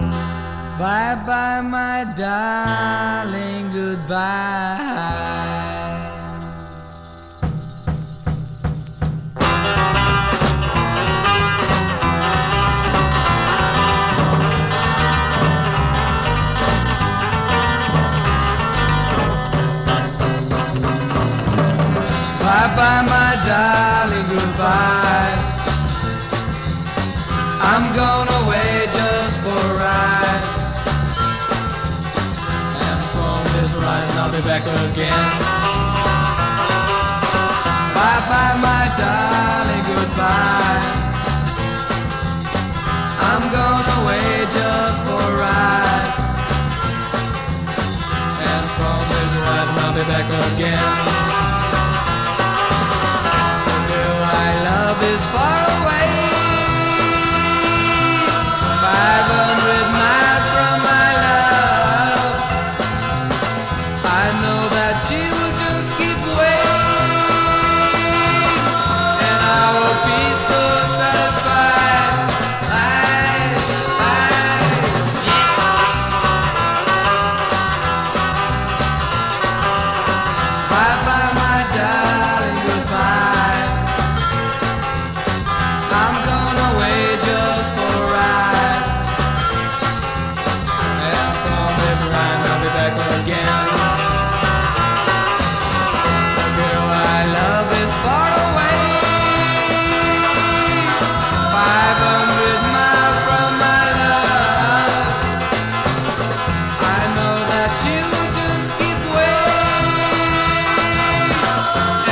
Bye bye, my darling, goodbye. Bye bye, my darling, goodbye. I'm going I'll be back again. Bye bye, my darling, goodbye. I'm going away just for a ride. And from this ride, I'll be back again. Although I love is far away. I know that you Yeah.